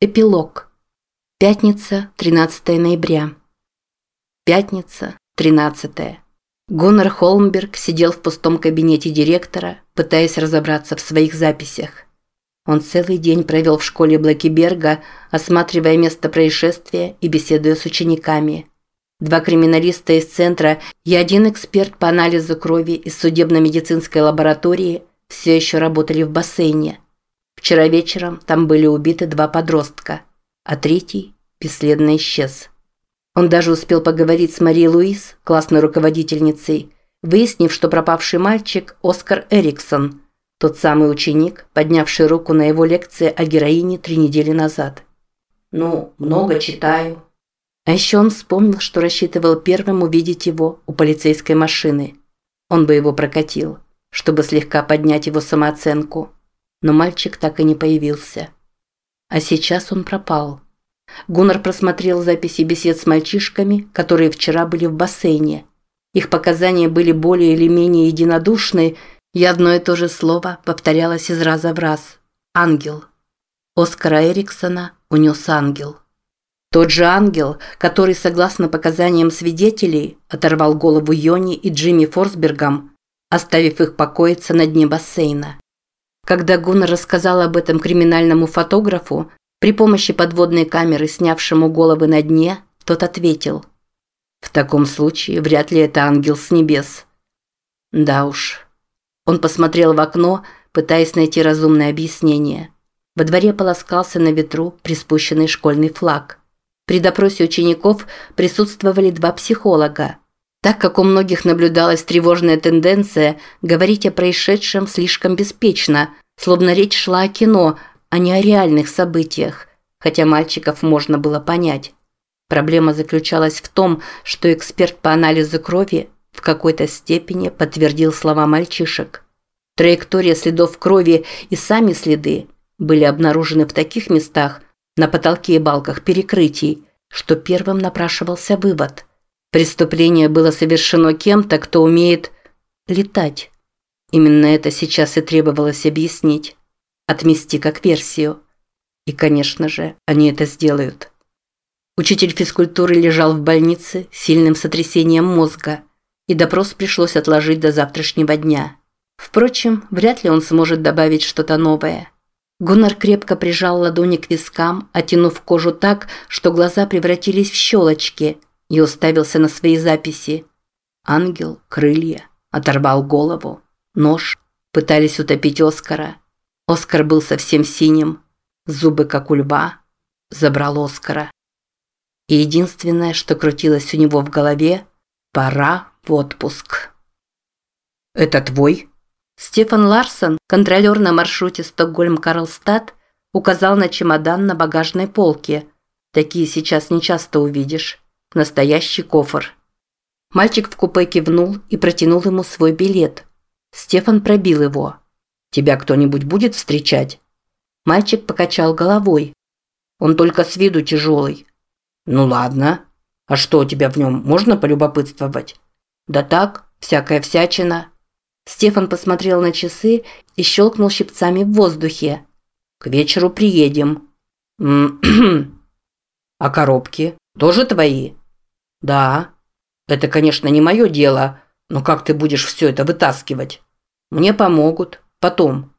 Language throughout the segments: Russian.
Эпилог. Пятница, 13 ноября. Пятница, 13. Гуннар Холмберг сидел в пустом кабинете директора, пытаясь разобраться в своих записях. Он целый день провел в школе Блэкиберга, осматривая место происшествия и беседуя с учениками. Два криминалиста из центра и один эксперт по анализу крови из судебно-медицинской лаборатории все еще работали в бассейне – Вчера вечером там были убиты два подростка, а третий бесследно исчез. Он даже успел поговорить с Марией Луис, классной руководительницей, выяснив, что пропавший мальчик Оскар Эриксон, тот самый ученик, поднявший руку на его лекции о героине три недели назад. «Ну, много читаю». А еще он вспомнил, что рассчитывал первым увидеть его у полицейской машины. Он бы его прокатил, чтобы слегка поднять его самооценку но мальчик так и не появился. А сейчас он пропал. Гуннар просмотрел записи бесед с мальчишками, которые вчера были в бассейне. Их показания были более или менее единодушны, и одно и то же слово повторялось из раза в раз. «Ангел». Оскара Эриксона унес ангел. Тот же ангел, который, согласно показаниям свидетелей, оторвал голову Йони и Джимми Форсбергам, оставив их покоиться на дне бассейна. Когда Гуннар рассказал об этом криминальному фотографу, при помощи подводной камеры, снявшему головы на дне, тот ответил. «В таком случае вряд ли это ангел с небес». Да уж. Он посмотрел в окно, пытаясь найти разумное объяснение. Во дворе полоскался на ветру приспущенный школьный флаг. При допросе учеников присутствовали два психолога. Так как у многих наблюдалась тревожная тенденция говорить о происшедшем слишком беспечно, словно речь шла о кино, а не о реальных событиях, хотя мальчиков можно было понять. Проблема заключалась в том, что эксперт по анализу крови в какой-то степени подтвердил слова мальчишек. Траектория следов крови и сами следы были обнаружены в таких местах, на потолке и балках перекрытий, что первым напрашивался вывод – Преступление было совершено кем-то, кто умеет летать. Именно это сейчас и требовалось объяснить. Отмести как версию. И, конечно же, они это сделают. Учитель физкультуры лежал в больнице с сильным сотрясением мозга, и допрос пришлось отложить до завтрашнего дня. Впрочем, вряд ли он сможет добавить что-то новое. Гуннар крепко прижал ладони к вискам, оттянув кожу так, что глаза превратились в щелочки – и уставился на свои записи. Ангел, крылья, оторвал голову, нож, пытались утопить Оскара. Оскар был совсем синим, зубы как у льва, забрал Оскара. И единственное, что крутилось у него в голове – пора в отпуск. «Это твой?» Стефан Ларсон, контролер на маршруте Стокгольм-Карлстад, указал на чемодан на багажной полке. Такие сейчас не часто увидишь. Настоящий кофр. Мальчик в купе кивнул и протянул ему свой билет. Стефан пробил его. «Тебя кто-нибудь будет встречать?» Мальчик покачал головой. «Он только с виду тяжелый». «Ну ладно. А что у тебя в нем, можно полюбопытствовать?» «Да так, всякая всячина». Стефан посмотрел на часы и щелкнул щипцами в воздухе. «К вечеру приедем». «А коробки? Тоже твои?» «Да. Это, конечно, не мое дело, но как ты будешь все это вытаскивать? Мне помогут. Потом».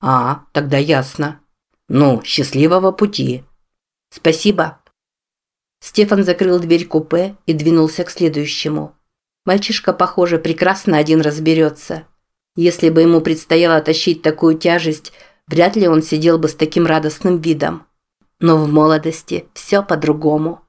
«А, тогда ясно. Ну, счастливого пути». «Спасибо». Стефан закрыл дверь купе и двинулся к следующему. Мальчишка, похоже, прекрасно один разберется. Если бы ему предстояло тащить такую тяжесть, вряд ли он сидел бы с таким радостным видом. Но в молодости все по-другому.